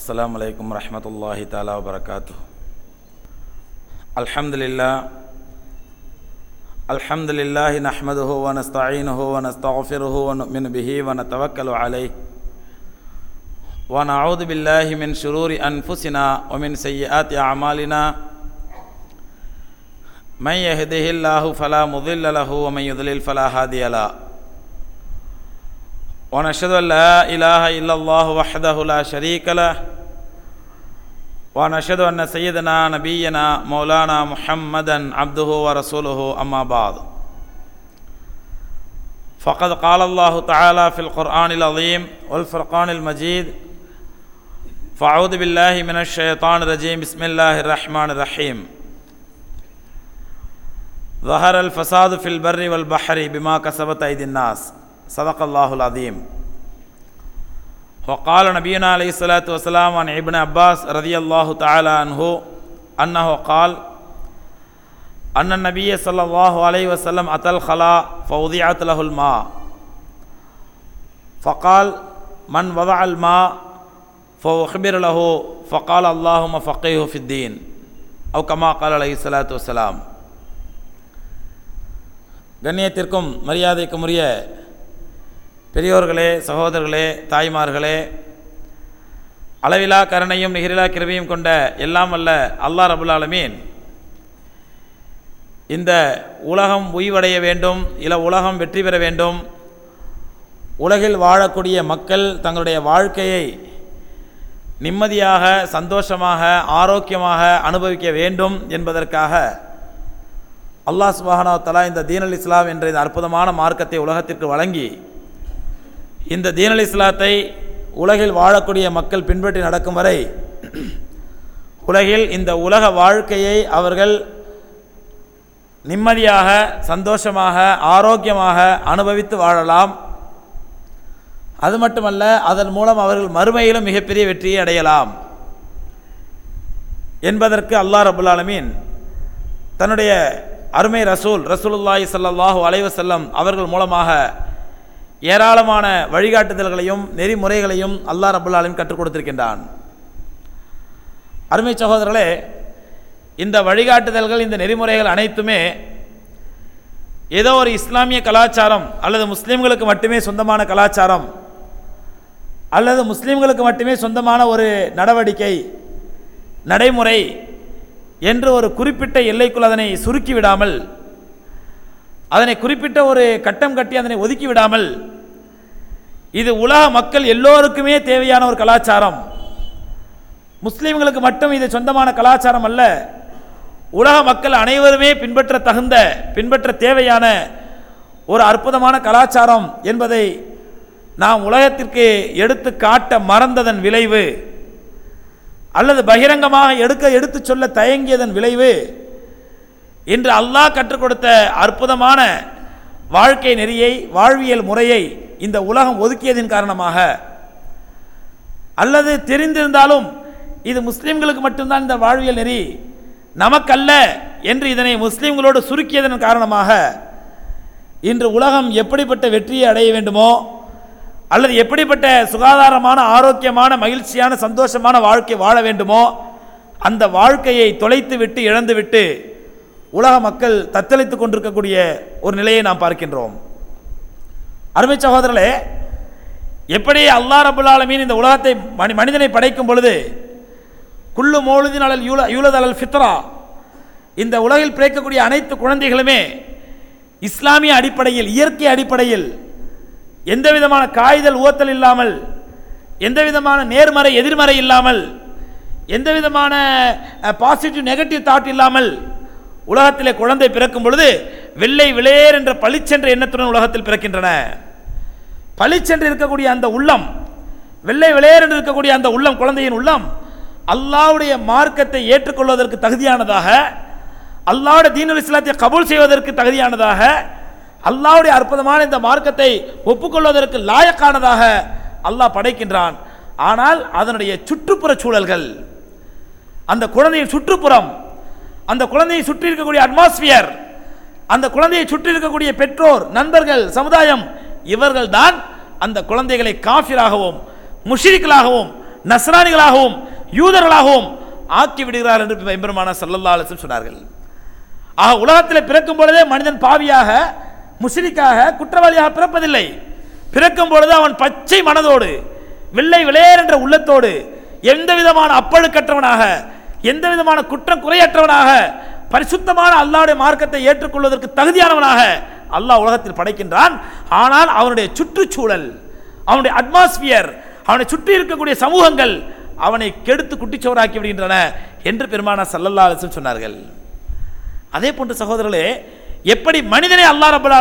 السلام علیکم ورحمۃ اللہ تعالی وبرکاتہ۔ الحمد للہ الحمد للہ نحمد ہو نستعین ہو نستغفر ہو من بھی ون توکل علیہ۔ ونعوذ بلّہ من شرور انفسنا ومن سیات اعمالنا۔ من يهده الله فلا مضل له، ومن يضلل فلا هادي له۔ ونشهد أن لا إله إلا الله وحده لا شريك له ونشهد أن سيدنا نبينا مولانا محمدا عبده ورسوله أما بعد. فقد قال الله تعالى في القرآن العظيم والفرقان المجيد فأعوذ بالله من الشيطان الرجيم بسم الله الرحمن الرحيم. ظهر الفساد في البر والبحر بما كسبت أيدي الناس. صدق الله العظيم وقال نبينا عليه الصلاة والسلام عن ابن عباس رضي الله تعالى عنه أنه قال أن النبي صلى الله عليه وسلم أتى الخلاء فوضعت له الماء فقال من وضع الماء فأخبر له فقال اللهم فقيه في الدين أو كما قال عليه الصلاة والسلام கண்ணியத்திற்கும் மரியாதைக்கும் உரிய பெரியோர்களே சகோதரர்களே தாய்மார்களே அளவிலா கருணையும் நிகரிலா கிருபையும் கொண்ட எல்லாம் அல்ல அல்லா ரபுல் ஆலமீன். இந்த உலகம் உய்வடைய வேண்டும் இல உலகம் வெற்றி பெற வேண்டும். உலகில் வாழக்கூடிய மக்கள் தங்களுடைய வாழ்க்கையை நிம்மதியாக சந்தோஷமாக ஆரோக்கியமாக அனுபவிக்க வேண்டும் என்பதற்காக அல்லாஹ் சுபானா தலா இந்த தீனல் இஸ்லாம் என்ற இந்த அற்புதமான மார்க்கத்தை உலகத்திற்கு வழங்கி இந்த தீனல் இஸ்லாத்தை உலகில் வாழக்கூடிய மக்கள் பின்பற்றி நடக்கும் வரை உலகில் இந்த உலக வாழ்க்கையை அவர்கள் நிம்மதியாக சந்தோஷமாக ஆரோக்கியமாக அனுபவித்து வாழலாம். அது மட்டுமல்ல அதன் மூலம் அவர்கள் மறுமையிலும் மிகப்பெரிய வெற்றியை அடையலாம். என்பதற்கு அல்லாஹ் அபுல் ஆலமீன் தன்னுடைய அருமை ரசூல் ரசூலுல்லாஹி சல்லாஹூ அலைவசல்லம் அவர்கள் மூலமாக ஏராளமான வழிகாட்டுதல்களையும் நெறிமுறைகளையும் அல்லாஹ் ரபுல் கற்றுக் கொடுத்திருக்கின்றான். அருமை சகோதரர்களே இந்த வழிகாட்டுதல்கள் இந்த நெறிமுறைகள் அனைத்துமே ஏதோ ஒரு இஸ்லாமிய கலாச்சாரம் அல்லது முஸ்லீம்களுக்கு மட்டுமே சொந்தமான கலாச்சாரம் அல்லது முஸ்லீம்களுக்கு மட்டுமே சொந்தமான ஒரு நடவடிக்கை நடைமுறை என்று ஒரு குறிப்பிட்ட எல்லைக்குள் அதனை சுருக்கி விடாமல் அதனை குறிப்பிட்ட ஒரு கட்டம் கட்டி அதனை ஒதுக்கி விடாமல் இது உலக மக்கள் எல்லோருக்குமே தேவையான ஒரு கலாச்சாரம். முஸ்லீம்களுக்கு மட்டும் இது சொந்தமான கலாச்சாரம் அல்ல. உலக மக்கள் அனைவருமே பின்பற்ற தகுந்த பின்பற்ற தேவையான ஒரு அற்புதமான கலாச்சாரம் என்பதை நாம் உலகத்திற்கு எடுத்து காட்ட மறந்ததன் விளைவு அல்லது பகிரங்கமாக எடுக்க எடுத்து சொல்ல தயங்கியதன் விளைவு இன்று அல்லாஹ் கற்றுக் கொடுத்த அற்புதமான வாழ்க்கை நெறியை வாழ்வியல் முறையை இந்த உலகம் ஒதுக்கியதின் காரணமாக அல்லது தெரிந்திருந்தாலும் இது முஸ்லீம்களுக்கு மட்டும்தான் இந்த வாழ்வியல் நெறி நமக்கல்ல என்று இதனை முஸ்லீம்களோடு சுருக்கியதன் காரணமாக இன்று உலகம் எப்படிப்பட்ட வெற்றியை அடைய வேண்டுமோ அல்லது எப்படிப்பட்ட சுகாதாரமான ஆரோக்கியமான மகிழ்ச்சியான சந்தோஷமான வாழ்க்கை வாழ வேண்டுமோ அந்த வாழ்க்கையை தொலைத்து விட்டு உலக மக்கள் தத்தளித்து கொண்டிருக்கக்கூடிய ஒரு நிலையை நாம் பார்க்கின்றோம். அருமை சகோதரர்களே எப்படி அல்லா ரபுல் ஆலமீன் இந்த உலகத்தை மனி மனிதனை படைக்கும் பொழுது குள்ளு மோழுதின் அலல் யூல யூலத் அலல் ஃபித்ரா இந்த உலகில் பிறக்கக்கூடிய அனைத்து குழந்தைகளுமே இஸ்லாமிய அடிப்படையில் இயற்கை அடிப்படையில் எந்த விதமான காய்தல் ஊத்தல் இல்லாமல் எந்த விதமான நேர்மறை எதிர்மறை இல்லாமல் எந்த விதமான பாசிட்டிவ் நெகட்டிவ் தாட் இல்லாமல் உலகத்திலே குழந்தை பிறக்கும் பொழுது வெள்ளை விளையர் என்ற பளிச்சென்ற எண்ணத்துடன் உலகத்தில் பிறக்கின்றன. பளிச்சென்று இருக்கக்கூடிய அந்த உள்ளம் வெள்ளை விளையர் என்று இருக்கக்கூடிய அந்த உள்ளம் குழந்தையின் உள்ளம் அல்லாவுடைய மார்க்கத்தை ஏற்றுக்கொள்வதற்கு தகுதியானதாக அல்லாவுடைய தீனுல் இஸ்லாத்தை கபூல் செய்வதற்கு தகுதியானதாக அல்லாவுடைய அற்புதமான இந்த மார்க்கத்தை ஒப்புக்கொள்வதற்கு லாயக்கானதாக அல்லாஹ் படைக்கின்றான். ஆனால் அதனுடைய சுற்றுப்புற சூழல்கள் அந்த குழந்தையின் சுற்றுப்புறம் அந்த குழந்தையை சுற்றி இருக்கக்கூடிய அட்மாஸ்பியர் அந்த குழந்தையை சுற்றி இருக்கக்கூடிய பெற்றோர் நண்பர்கள் சமுதாயம் இவர்கள் தான் அந்த குழந்தைகளை காஃபிராகவும் முஷிரிக்களாகவும் நஸ்ரானிகளாகவும் யூதர்களாகவும் ஆக்கி விடுகிறார் என்று எம்பெருமான சல்லல்லா அலிஸ்லம் சொன்னார்கள். ஆக உலகத்தில் பிறக்கும் பொழுதே மனிதன் பாவியாக முஷிரிக்காக குற்றவாளியாக பிறப்பதில்லை. பிறக்கும் பொழுது அவன் பச்சை மனதோடு வெள்ளை விளையர் என்ற உள்ளத்தோடு எந்த விதமான அப்பழுக்கற்றவனாக எந்த விதமான குற்றம் குறையற்றவனாக பரிசுத்தமான அல்லாவுடைய மார்க்கத்தை ஏற்றுக்கொள்வதற்கு தகுதியானவனாக அல்லாஹ் உலகத்தில் படைக்கின்றான். ஆனால் அவனுடைய சுற்றுச்சூழல் அவனுடைய அட்மாஸ்பியர் அவனை சுற்றி இருக்கக்கூடிய சமூகங்கள் அவனை கெடுத்து குட்டிச்சோராக்கி விடுகின்றன என்று பெருமானா சல்லல்லா அலிஸ்லம் சொன்னார்கள். அதே போன்ற சகோதரர்களே எப்படி மனிதனை அல்லாஹ் ரப்பல்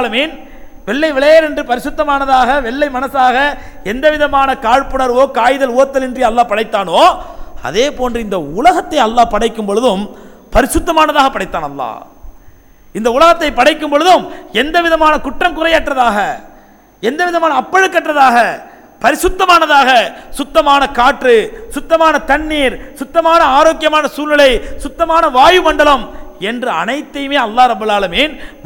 வெள்ளை விளையர் என்று பரிசுத்தமானதாக வெள்ளை மனசாக எந்த விதமான காழ்ப்புணர்வோ காய்தல் ஓத்தல் இன்றி அல்லாஹ் படைத்தானோ அதே போன்று இந்த உலகத்தை அல்லாஹ் படைக்கும் பொழுதும் பரிசுத்தமானதாக படைத்தான் அல்லாஹ். இந்த உலகத்தை படைக்கும் பொழுதும் எந்த விதமான குற்றம் குறையற்றதாக எந்த விதமான அப்பழுக்கற்றதாக பரிசுத்தமானதாக சுத்தமான காற்று சுத்தமான தண்ணீர் சுத்தமான ஆரோக்கியமான சூழ்நிலை சுத்தமான வாயுமண்டலம் என்று அனைத்தையுமே அல்லாஹ் ரபுல்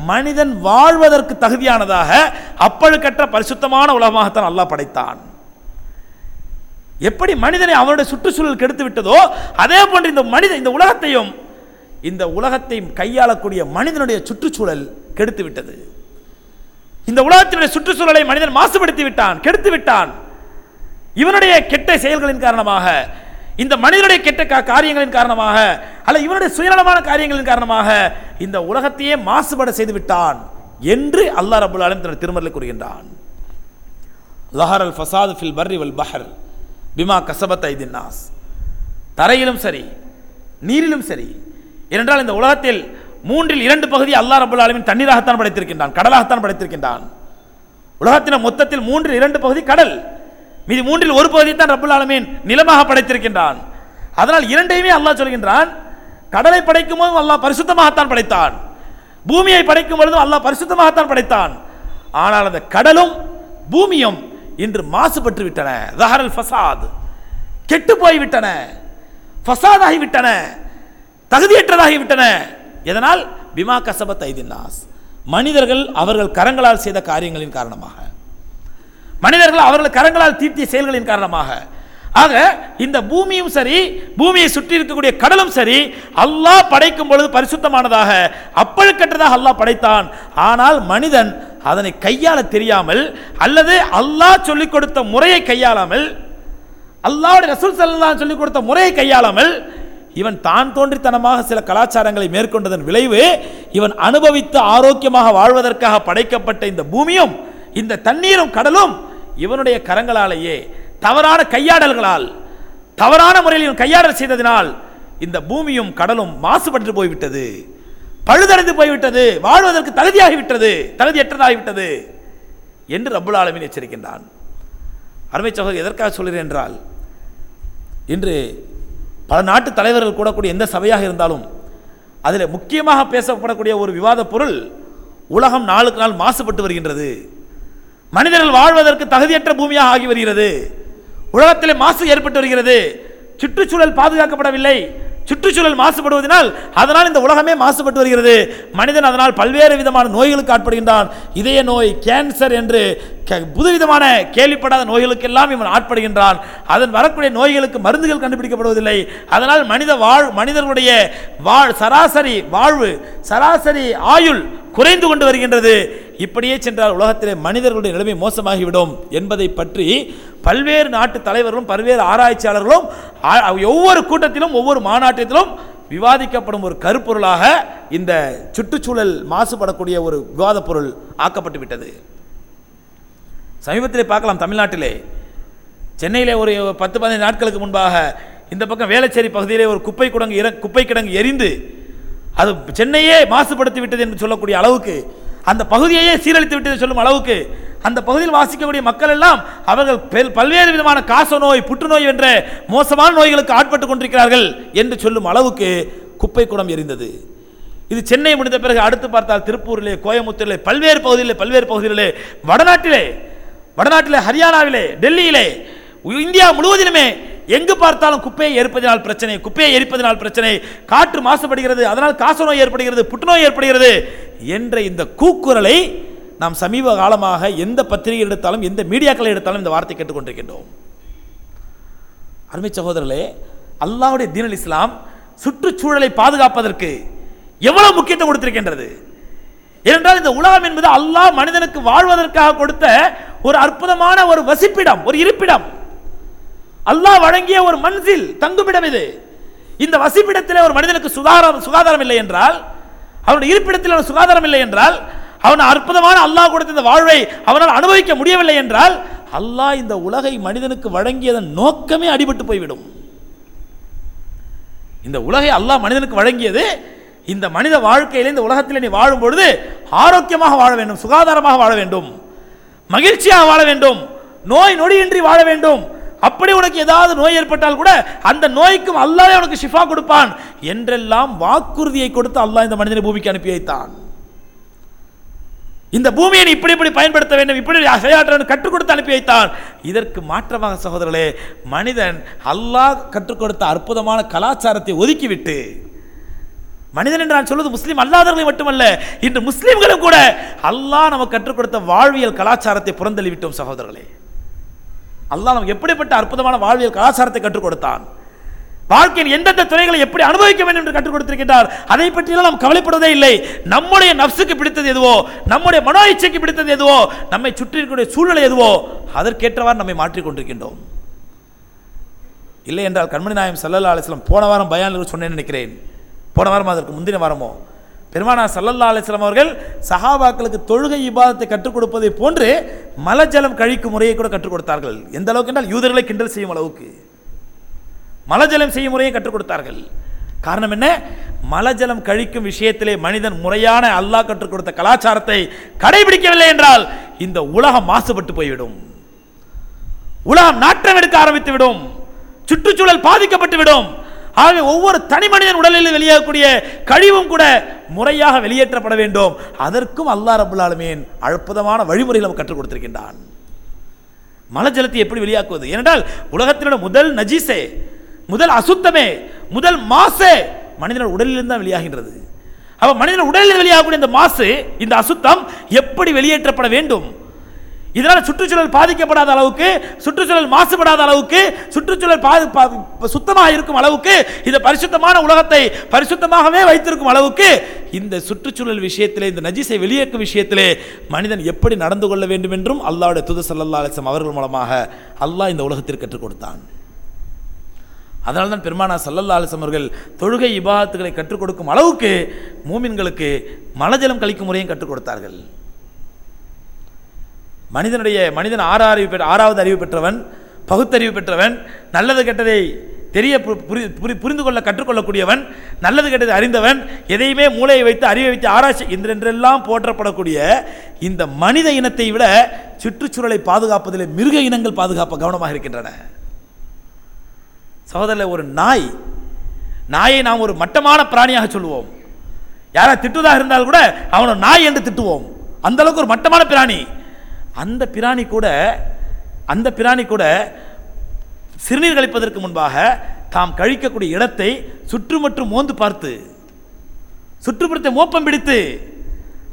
மனிதன் வாழ்வதற்கு தகுதியானதாக அப்பழுக்கற்ற பரிசுத்தமான உலகமாகத்தான் அல்லாஹ் படைத்தான். எப்படி மனிதனை அவனுடைய சுற்றுச்சூழல் கெடுத்து விட்டதோ அதே போன்று இந்த மனித இந்த உலகத்தையும் இந்த உலகத்தை கையாளக்கூடிய மனிதனுடைய சுற்றுச்சூழல் கெடுத்து விட்டது. இந்த உலகத்தினுடைய சுற்றுச்சூழலை மனிதன் மாசுபடுத்தி விட்டான் கெடுத்து விட்டான். இவனுடைய கெட்ட செயல்களின் காரணமாக இந்த மனிதனுடைய கெட்ட கா- காரியங்களின் காரணமாக அல்ல இவனுடைய சுயநலமான காரியங்களின் காரணமாக இந்த உலகத்தையே மாசுபட செய்து விட்டான் என்று அல்லாஹ் ரபுல் ஆலம் தனது திருமறையில் கூறுகின்றான். லஹர் அல் ஃபசாத் ஃபில் பர்ரி வல் பஹர். பிமா கசபத் ஐதின் தரையிலும் சரி நீரிலும் சரி ஏனென்றால் இந்த உலகத்தில் மூன்றில் இரண்டு பகுதி அல்லாஹ் ரபுல் ஆலமின் தண்ணீராகத்தான் படைத்திருக்கின்றான் கடலாகத்தான் படைத்திருக்கின்றான். உலகத்தின் மொத்தத்தில் மூன்றில் இரண்டு பகுதி கடல் மீதி மூன்றில் ஒரு பகுதி தான் ரபுல் ஆலமீன் நிலமாக படைத்திருக்கின்றான். அதனால் இரண்டையுமே அல்லாஹ் சொல்கின்றான் கடலை படைக்கும் போதும் அல்லாஹ் பரிசுத்தமாகத்தான் படைத்தான். பூமியை படைக்கும் பொழுதும் அல்லாஹ் பரிசுத்தமாகத்தான் படைத்தான். ஆனால் அந்த கடலும் பூமியும் இன்று மாசுபட்டு விட்டன ஜஹரல் ஃபசாத். கெட்டு போய்விட்டன ஃபசாதாகி விட்டன தகுதியற்றதாகி விட்டன எதனால் பிமா கசபத் ஐதின்னாஸ் மனிதர்கள் அவர்கள் கரங்களால் செய்த காரியங்களின் காரணமாக. மனிதர்கள் அவர்கள் கரங்களால் தீட்டிய செயல்களின் காரணமாக. ஆக இந்த பூமியும் சரி பூமியை சுற்றி இருக்கக்கூடிய கடலும் சரி அல்லாஹ் படைக்கும் பொழுது பரிசுத்தமானதாக அப்பழுக்கற்றதாக அல்லாஹ் படைத்தான். ஆனால் மனிதன் அதனை கையாள தெரியாமல் அல்லது அல்லாஹ் சொல்லிக் கொடுத்த முறையை கையாளாமல் அல்லாவுடைய ரசூல் ஸல்லல்லாஹு சொல்லிக் கொடுத்த முறையை கையாளாமல் இவன் தான் தோன்றித்தனமாக சில கலாச்சாரங்களை மேற்கொண்டதன் விளைவு இவன் அனுபவித்து ஆரோக்கியமாக வாழ்வதற்காக படைக்கப்பட்ட இந்த பூமியும் இந்த தண்ணீரும் கடலும் இவனுடைய கரங்களாலேயே தவறான கையாடல்களால் தவறான முறையில் கையாடல் செய்ததினால் இந்த பூமியும் கடலும் மாசுபட்டு போய்விட்டது. பழுதடைந்து போய்விட்டது. வாழ்வதற்கு தகுதியாகிவிட்டது. தகுதியற்றதாகிவிட்டது என்று ரப்புல் ஆலமின் எச்சரிக்கின்றான். அருமை சகோதரி எதற்காக சொல்கிறேன் என்றால் இன்று பல நாட்டு தலைவர்கள் கூடக்கூடிய எந்த சபையாக இருந்தாலும் அதில் முக்கியமாக பேசப்படக்கூடிய ஒரு விவாத பொருள் உலகம் நாளுக்கு நாள் மாசுபட்டு வருகின்றது. மனிதர்கள் வாழ்வதற்கு தகுதியற்ற பூமியாக ஆகி வருகிறது. உலகத்தில் மாசு ஏற்பட்டு வருகிறது. சுற்றுச்சூழல் பாதுகாக்கப்படவில்லை. சுற்றுச்சூழல் மாசுபடுவதனால் அதனால் இந்த உலகமே மாசுபட்டு வருகிறது. மனிதன் அதனால் பல்வேறு விதமான நோய்களுக்கு ஆட்படுகின்றான். இதய நோய் கேன்சர் என்று க- புதுவிதமான கேள்விப்படாத நோய்களுக்கெல்லாம் இவன் ஆட்படுகின்றான். அதன் வரக்கூடிய நோய்களுக்கு மருந்துகள் கண்டுபிடிக்கப்படுவதில்லை. அதனால் மனித வாழ் மனிதர்களுடைய வாழ் சராசரி வாழ்வு சராசரி ஆயுள் குறைந்து கொண்டு வருகின்றது. இப்படியே சென்றால் உலகத்திலே மனிதர்களுடைய நிலைமை மோசமாகிவிடும் என்பதை பற்றி பல்வேறு நாட்டு தலைவர்களும் பல்வேறு ஆராய்ச்சியாளர்களும் ஒவ்வொரு கூட்டத்திலும் ஒவ்வொரு மாநாட்டத்திலும் விவாதிக்கப்படும் ஒரு கருப்பொருளாக இந்த சுற்றுச்சூழல் மாசுபடக்கூடிய ஒரு விவாத பொருள் ஆக்கப்பட்டு விட்டது சமீபத்திலே பார்க்கலாம் தமிழ்நாட்டிலே. சென்னையிலே ஒரு பத்து பதினைந்து நாட்களுக்கு முன்பாக இந்த பக்கம் வேளச்சேரி பகுதியிலே ஒரு குப்பை குடங்கு இற குப்பை கிடங்கு எரிந்து அது சென்னையே மாசுபடுத்தி விட்டது என்று சொல்லக்கூடிய அளவுக்கு அந்த பகுதியையே சீரழித்து விட்டது சொல்லும் அளவுக்கு அந்த பகுதியில் வாசிக்கக்கூடிய மக்கள் எல்லாம் அவர்கள் பல்வேறு விதமான காச நோய் புற்றுநோய் என்ற மோசமான நோய்களுக்கு ஆட்பட்டு கொண்டிருக்கிறார்கள் என்று சொல்லும் அளவுக்கு குப்பை குடம் எரிந்தது. இது சென்னை முடிந்த பிறகு அடுத்து பார்த்தால் திருப்பூரிலே கோயம்புத்தூரிலே பல்வேறு பகுதிகளிலே பல்வேறு பகுதிகளிலே வடநாட்டிலே வடநாட்டிலே ஹரியானாவிலே டெல்லியிலே இந்தியா முழுவதிலுமே எங்கு பார்த்தாலும் குப்பையை எரிப்பதனால் பிரச்சனை குப்பையை எரிப்பதனால் பிரச்சனை. காற்று மாசுபடுகிறது அதனால் காசநோய் ஏற்படுகிறது புற்றுநோய் ஏற்படுகிறது என்ற இந்த கூக்குரலை நாம் சமீப காலமாக எந்த பத்திரிகை எடுத்தாலும் எந்த மீடியாக்களை எடுத்தாலும் இந்த வார்த்தை கேட்டுக்கொண்டிருக்கின்றோம். அருமை சகோதரர்களே அல்லாவுடைய தீனல் இஸ்லாம் சுற்றுச்சூழலை பாதுகாப்பதற்கு எவ்வளவு முக்கியத்துவம் கொடுத்திருக்கின்றது? ஏனென்றால் இந்த உலகம் என்பது அல்லாஹ் மனிதனுக்கு வாழ்வதற்காக கொடுத்த ஒரு அற்புதமான ஒரு வசிப்பிடம் ஒரு இருப்பிடம். அல்லாஹ் வழங்கிய ஒரு மன்சில் தங்குமிடம் இது. இந்த வசிப்பிடத்தில் ஒரு மனிதனுக்கு சுகாதாரம் சுகாதாரம் இல்லை என்றால் அவனுடைய இருப்பிடத்தில் அவன் சுகாதாரம் இல்லை என்றால் அவன் அற்புதமான அல்லாஹ் கொடுத்த இந்த வாழ்வை அவனால் அனுபவிக்க முடியவில்லை என்றால் அல்லாஹ் இந்த உலகை மனிதனுக்கு வழங்கியதன் நோக்கமே அடிபட்டு போய்விடும். இந்த உலகை அல்லாஹ் மனிதனுக்கு வழங்கியது இந்த மனித வாழ்க்கையில் இந்த உலகத்தில் நீ வாழும் பொழுது ஆரோக்கியமாக வாழ வேண்டும் சுகாதாரமாக வாழ வேண்டும் மகிழ்ச்சியாக வாழ வேண்டும் நோய் நொடியின்றி வாழ வேண்டும் அப்படி உனக்கு ஏதாவது நோய் ஏற்பட்டால் கூட அந்த நோய்க்கும் அல்லாஹ் உனக்கு ஷிஃபா கொடுப்பான். என்றெல்லாம் வாக்குறுதியை கொடுத்து அல்லாஹ் இந்த மனிதனை பூமிக்கு அனுப்பி வைத்தான். இந்த பூமியை இப்படி இப்படி பயன்படுத்த வேண்டும் இப்படி செயலாற்ற கற்றுக் கொடுத்து அனுப்பி வைத்தான். இதற்கு மாற்றமாக சகோதரர்களே மனிதன் அல்லாஹ் கற்றுக் கொடுத்த அற்புதமான கலாச்சாரத்தை ஒதுக்கிவிட்டு மனிதன் என்று நான் சொல்வது முஸ்லீம் அல்லாதவர்களை மட்டுமல்ல இன்று முஸ்லீம்களும் கூட அல்லாஹ் நமக்கு கற்றுக் கொடுத்த வாழ்வியல் கலாச்சாரத்தை புறந்தள்ளிவிட்டோம் சகோதரர்களே. அல்லாஹ் நமக்கு எப்படிப்பட்ட அற்புதமான வாழ்வியல் கலாச்சாரத்தை கற்றுக் கொடுத்தான். வாழ்க்கையின் எந்தெந்த துறைகளை எப்படி அனுபவிக்க வேண்டும் என்று கற்றுக் கொடுத்திருக்கின்றார் அதை பற்றியெல்லாம் நாம் கவலைப்படுவதே இல்லை. நம்முடைய நப்சுக்கு பிடித்தது எதுவோ நம்முடைய மனோ இச்சைக்கு பிடித்தது எதுவோ நம்மை சுற்றி இருக்கக்கூடிய சூழ்நிலை எதுவோ அதற்கேற்றவாறு நம்மை மாற்றிக் கொண்டிருக்கின்றோம். இல்லை என்றால் கண்மணி நாயம் சல்லல்லா அலிஸ்லாம் போன வாரம் பயானில் சொன்னேன்னு நினைக்கிறேன். போன வாரம் அதற்கு முந்தின வாரமோ? பெருமானா சல்லல்லா அலிஸ்லாம் அவர்கள் சஹாபாக்களுக்கு தொழுகை இபாதத்தை கற்றுக் கொடுப்பதை போன்று மலஜலம் கழிக்கும் முறையை கூட கற்றுக் கொடுத்தார்கள். எந்த அளவுக்கு என்றால் யூதர்களை கிண்டல் செய்யும் அளவுக்கு. மலஜலம் செய்யும் முறையை கற்றுக் கொடுத்தார்கள். காரணம் என்ன? மலஜலம் கழிக்கும் விஷயத்திலே மனிதன் முறையான அல்லாஹ் கற்றுக் கொடுத்த கலாச்சாரத்தை கடைபிடிக்கவில்லை என்றால் இந்த உலகம் மாசுபட்டு போய்விடும். உலகம் நாட்டம் எடுக்க ஆரம்பித்து விடும் சுற்றுச்சூழல் பாதிக்கப்பட்டு விடும் ஆகவே ஒவ்வொரு தனி மனிதன் உடலில் வெளியாகக்கூடிய கழிவும் கூட முறையாக வெளியேற்றப்பட வேண்டும். அதற்கும் அல்லா ரபுல்லாலுமேன் அற்புதமான வழிமுறையில் நமக்கு கற்றுக் கொடுத்திருக்கின்றான். மலஜலத்தை எப்படி வெளியாக்குவது? ஏனென்றால் உலகத்தினோட முதல் நஜீசே முதல் அசுத்தமே முதல் மாசே மனிதனோட உடலிலிருந்து தான் வெளியாகின்றது. அப்போ மனிதன் உடலில் வெளியாகக்கூடிய இந்த மாசு இந்த அசுத்தம் எப்படி வெளியேற்றப்பட வேண்டும்? இதனால் சுற்றுச்சூழல் பாதிக்கப்படாத அளவுக்கு சுற்றுச்சூழல் மாசுபடாத அளவுக்கு சுற்றுச்சூழல் பாது- சுத்தமாக இருக்கும் அளவுக்கு இந்த பரிசுத்தமான உலகத்தை பரிசுத்தமாகவே வைத்திருக்கும் அளவுக்கு இந்த சுற்றுச்சூழல் விஷயத்திலே இந்த நஜீஸை வெளியேற்கும் விஷயத்திலே மனிதன் எப்படி நடந்து கொள்ள வேண்டும் என்றும் அல்லாவுடைய துது அவர்கள் மூலமாக அல்லாஹ் இந்த உலகத்திற்கு கற்றுக் கொடுத்தான். அதனால தான் பெருமானா சல்லல்லா அலிசம் அவர்கள் தொழுகை இபாதத்துகளை கற்றுக் கொடுக்கும் அளவுக்கு மூமின்களுக்கு மலஜலம் கழிக்கும் முறையும் கற்றுக் கொடுத்தார்கள். மனிதனுடைய மனிதன் ஆறு அறிவு பெற்ற ஆறாவது அறிவு பெற்றவன் பகுத்தறிவு பெற்றவன் நல்லது கெட்டதை தெரிய பு- புரி- புரி- புரிந்து கொள்ள கற்றுக்கொள்ளக்கூடியவன் நல்லது கெட்டதை அறிந்தவன் எதையுமே மூளையை வைத்து அறிவை வைத்து ஆராய்ச்சி என்றென்றெல்லாம் போற்றப்படக்கூடிய இந்த மனித இனத்தை விட சுற்றுச்சூழலை பாதுகாப்பதில் மிருக இனங்கள் பாதுகாப்ப கவனமாக இருக்கின்றன. சகோதரில் ஒரு நாய் நாயை நாம் ஒரு மட்டமான பிராணியாக சொல்லுவோம். யாரா திட்டுவதாக இருந்தால் கூட அவனை நாய் என்று திட்டுவோம். அந்த அளவுக்கு ஒரு மட்டமான பிராணி. அந்த பிராணி கூட அந்த பிராணி கூட சிறுநீர் கழிப்பதற்கு முன்பாக தாம் கழிக்கக்கூடிய இடத்தை சுற்றுமற்றும் மோந்து பார்த்து சுற்றுப்புறத்தை மோப்பம் பிடித்து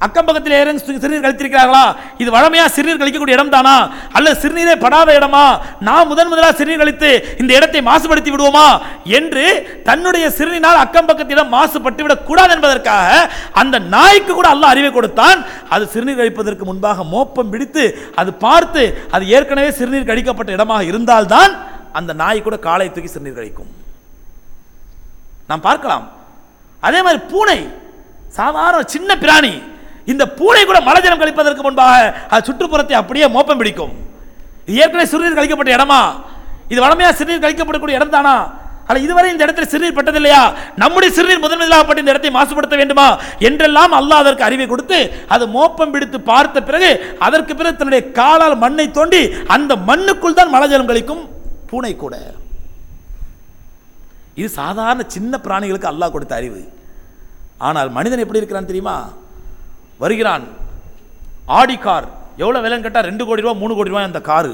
அக்கம்பக்கத்தில் யாரும் சிறுநீர் கழித்திருக்கிறார்களா? இது வழமையா சிறுநீர் கழிக்கக்கூடிய இடம் தானா அல்லது சிறுநீரே படாத இடமா? நான் முதன் முதலாக சிறுநீர் கழித்து இந்த இடத்தை மாசுபடுத்தி விடுவோமா? என்று தன்னுடைய சிறுநீரால் அக்கம்பக்கத்திடம் மாசுபட்டு விடக்கூடாது என்பதற்காக அந்த நாய்க்கு கூட அல்லாஹ் அறிவை கொடுத்தான். அது சிறுநீர் கழிப்பதற்கு முன்பாக மோப்பம் பிடித்து அது பார்த்து அது ஏற்கனவே சிறுநீர் கழிக்கப்பட்ட இடமாக இருந்தால்தான் அந்த நாய் கூட காலை தூக்கி சிறுநீர் கழிக்கும். நாம் பார்க்கலாம். அதே மாதிரி பூனை சாதாரண சின்ன பிராணி இந்த பூனை கூட மலஜலம் கழிப்பதற்கு முன்பாக அது சுற்றுப்புறத்தை அப்படியே மோப்பம் பிடிக்கும். ஏற்கனவே சிறுநீர் கழிக்கப்பட்ட இடமா? இது வளமையாக சிறுநீர் கழிக்கப்படக்கூடிய இடம் தானா? அல்ல இதுவரை இந்த இடத்துல சிறுநீர் பட்டதில்லையா? நம்முடைய சிறுநீர் முதன் பட்டு இந்த இடத்தை மாசுபடுத்த வேண்டுமா? என்றெல்லாம் அல்லாஹ் அதற்கு அறிவை கொடுத்து அது மோப்பம் பிடித்து பார்த்த பிறகு அதற்கு பிறகு தன்னுடைய காலால் மண்ணை தோண்டி அந்த மண்ணுக்குள் தான் மலஜலம் கழிக்கும் பூனை கூட. இது சாதாரண சின்ன பிராணிகளுக்கு அல்லாஹ் கொடுத்த அறிவு. ஆனால் மனிதன் எப்படி இருக்கிறான் தெரியுமா? வருகிறான். Audi car. எவ்வளோ விலைன்னு கேட்டால் ரெண்டு கோடி ரூபா மூணு கோடி ரூபாய் அந்த காரு.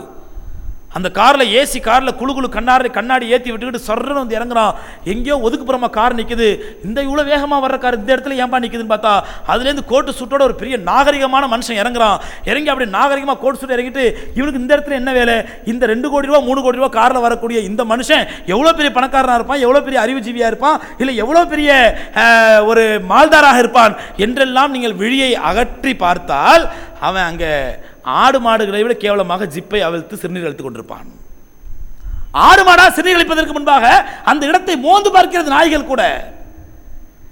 அந்த காரில் ஏசி காரில் குழு குழு கண்ணாடி கண்ணாடி ஏற்றி விட்டுக்கிட்டு சொர்றன்னு வந்து இறங்குறான். எங்கேயோ ஒதுக்குப்புறமா கார் நிற்குது இந்த இவ்வளோ வேகமாக வர்ற கார் இந்த இடத்துல ஏன்பா நிற்குதுன்னு பார்த்தா அதுலேருந்து கோட்டு சுட்டோட ஒரு பெரிய நாகரிகமான மனுஷன் இறங்குறான். இறங்கி அப்படி நாகரிகமாக கோட்டு சுட்டு இறங்கிட்டு இவனுக்கு இந்த இடத்துல என்ன வேலை? இந்த ரெண்டு கோடி ரூபா மூணு கோடி ரூபா காரில் வரக்கூடிய இந்த மனுஷன் எவ்வளோ பெரிய பணக்காரனாக இருப்பான்? எவ்வளோ பெரிய அறிவுஜீவியாக இருப்பான்? இல்லை எவ்வளோ பெரிய ஒரு மால்தாராக இருப்பான்? என்றெல்லாம் நீங்கள் விழியை அகற்றி பார்த்தால் அவன் அங்கே ஆடு மாடுகளை விட கேவலமாக ஜிப்பை அவிழ்த்து சிறுநீர் அழித்துக் கொண்டிருப்பான். ஆடு மாடா சிறுநீர் கழிப்பதற்கு முன்பாக அந்த இடத்தை மோந்து பார்க்கிறது நாய்கள் கூட.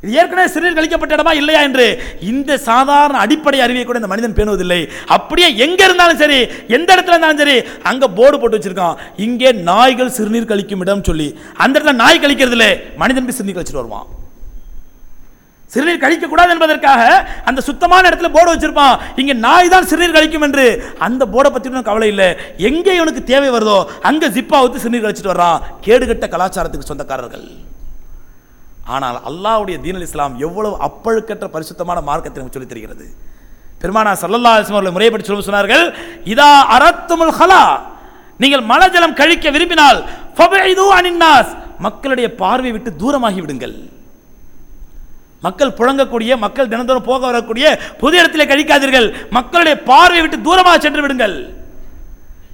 இது ஏற்கனவே சிறுநீர் கழிக்கப்பட்ட இடமா இல்லையா என்று இந்த சாதாரண அடிப்படை அறிவியை கூட இந்த மனிதன் பேணுவதில்லை. அப்படியே எங்க இருந்தாலும் சரி எந்த இடத்துல இருந்தாலும் சரி அங்க போர்டு போட்டு வச்சிருக்கான். இங்கே நாய்கள் சிறுநீர் கழிக்கும் இடம் சொல்லி அந்த இடத்துல நாய் கழிக்கிறது இல்லை மனிதன் சிறுநீர் கழிச்சிட்டு வருவான். சிறுநீர் கழிக்க கூடாது என்பதற்காக அந்த சுத்தமான இடத்துல போர்டு வச்சிருப்பான். இங்க நாய் தான் சிறுநீர் கழிக்கும் என்று. அந்த போர்டை பத்தி ஒன்றும் கவலை இல்லை. எங்கே இவனுக்கு தேவை வருதோ அங்க ஜிப்பா ஊத்து சிறுநீர் கழிச்சிட்டு வர்றான். கேடுகட்ட கலாச்சாரத்துக்கு சொந்தக்காரர்கள். ஆனால் அல்லாவுடைய தீனல் இஸ்லாம் எவ்வளவு அப்பழுக்கற்ற பரிசுத்தமான மார்க்கத்தை நமக்கு சொல்லித் தருகிறது. பெருமானா சல்லல்லா அலிஸ்லாம் அவர்கள் முறைப்படி சொல்ல சொன்னார்கள் இதா அரத்துமுல் ஹலா. நீங்கள் மலஜலம் கழிக்க விரும்பினால் அனின்னாஸ் மக்களுடைய பார்வை விட்டு தூரமாகி விடுங்கள். மக்கள் புழங்கக்கூடிய மக்கள் தினந்தோறும் போக வரக்கூடிய பொது இடத்திலே கழிக்காதீர்கள். மக்களுடைய பார்வை விட்டு தூரமாக சென்று விடுங்கள்.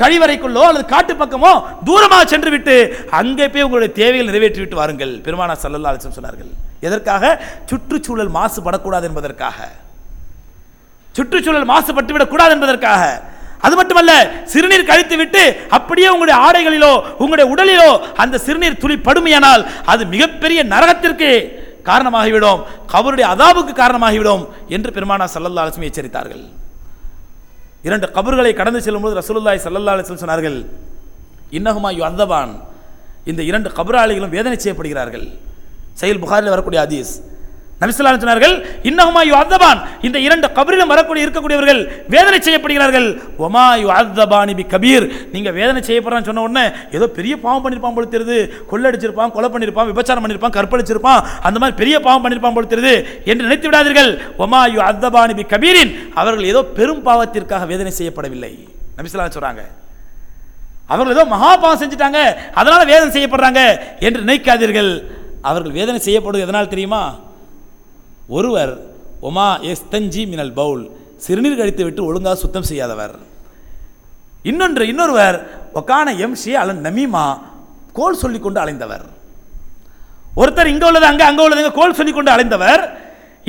கழிவறைக்குள்ளோ அல்லது காட்டு பக்கமோ தூரமாக சென்று விட்டு அங்கே போய் உங்களுடைய தேவைகள் நிறைவேற்றி விட்டு வாருங்கள். பெருமானா சல்லல்லா அலிசம் சொன்னார்கள். எதற்காக? சுற்றுச்சூழல் மாசுபடக்கூடாது என்பதற்காக. சுற்றுச்சூழல் மாசுபட்டு விடக்கூடாது என்பதற்காக. அது மட்டுமல்ல சிறுநீர் கழித்து விட்டு அப்படியே உங்களுடைய ஆடைகளிலோ உங்களுடைய உடலிலோ அந்த சிறுநீர் துளி படுமையானால் அது மிகப்பெரிய நரகத்திற்கு காரணமாகிவிடும். கபருடைய அதாபுக்கு காரணமாகிவிடும் என்று பெருமானா சல்லல்லா அலிஸ்லம் எச்சரித்தார்கள். இரண்டு கபர்களை கடந்து செல்லும்போது ரசூலுல்லாய் சல்லல்லா அலிஸ்லம் சொன்னார்கள் இன்னகுமா யு அந்தவான் இந்த இரண்டு கபராளிகளும் வேதனை செய்யப்படுகிறார்கள். செயல் புகாரில் வரக்கூடிய அதீஸ் நபிசுல்லா சொன்னார்கள் இன்னகுமா யு அத்தபான் இந்த இரண்டு கபரிலும் வரக்கூடிய இருக்கக்கூடியவர்கள் வேதனை செய்யப்படுகிறார்கள். ஒமா யுஅதபானி பி கபீர் நீங்கள் வேதனை செய்யப்படுறான்னு சொன்ன உடனே ஏதோ பெரிய பாவம் பண்ணியிருப்பான் போல தெரியுது. கொள்ளடிச்சிருப்பான் கொலை பண்ணியிருப்பான் விபச்சாரம் பண்ணியிருப்பான் கற்பழிச்சிருப்பான். அந்த மாதிரி பெரிய பாவம் பண்ணியிருப்பான் போல தெரியுது என்று நினைத்து விடாதீர்கள். ஒமா யுஅதபானி பி கபீரின் அவர்கள் ஏதோ பெரும் பாவத்திற்காக வேதனை செய்யப்படவில்லை. நபிசுல்லா சொல்கிறாங்க அவர்கள் ஏதோ மகாபாவம் செஞ்சுட்டாங்க அதனால் வேதனை செய்யப்படுறாங்க என்று நினைக்காதீர்கள். அவர்கள் வேதனை செய்யப்படுவது எதனால் தெரியுமா? ஒருவர் ஒமா எஸ்தஞ்சி மினல் பவுல் சிறுநீர் கழித்து விட்டு ஒழுங்காக சுத்தம் செய்யாதவர். இன்னொன்று இன்னொருவர் ஒக்கான எம்ஷி அலன் நமீமா கோல் சொல்லி கொண்டு அலைந்தவர். ஒருத்தர் இங்க உள்ளது அங்க அங்க உள்ளது கோல் சொல்லி கொண்டு அலைந்தவர்.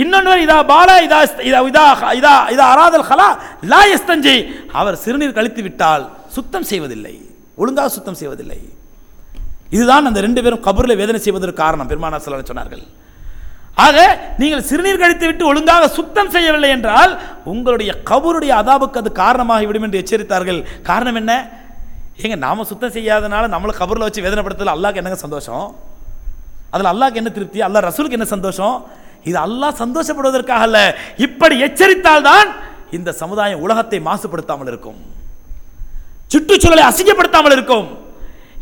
இன்னொன்று இதா பாலா இதா இதா இதா இதா இதா அராதல் ஹலா லா எஸ்தஞ்சி அவர் சிறுநீர் கழித்து விட்டால் சுத்தம் செய்வதில்லை ஒழுங்காக சுத்தம் செய்வதில்லை. இதுதான் அந்த ரெண்டு பேரும் கபரில் வேதனை செய்வதற்கு காரணம் பெருமானா சொல்லி சொன்னார்கள். ஆக நீங்கள் சிறுநீர் கழித்து விட்டு ஒழுங்காக சுத்தம் செய்யவில்லை என்றால் உங்களுடைய கபருடைய அதாபுக்கு அது காரணமாகிவிடும் என்று எச்சரித்தார்கள். காரணம் என்ன? ஏங்க நாம சுத்தம் செய்யாதனால நம்மளை கபரில் வச்சு வேதனைப்படுத்தல அல்லாக்கு என்னங்க சந்தோஷம்? அதில் அல்லாக்கு என்ன திருப்தி? அல்லாஹ் ரசூலுக்கு என்ன சந்தோஷம்? இது அல்லாஹ் சந்தோஷப்படுவதற்காக அல்ல. இப்படி எச்சரித்தால்தான் இந்த சமுதாயம் உலகத்தை மாசுபடுத்தாமல் இருக்கும். சுற்றுச்சூழலை அசிங்கப்படுத்தாமல் இருக்கும்.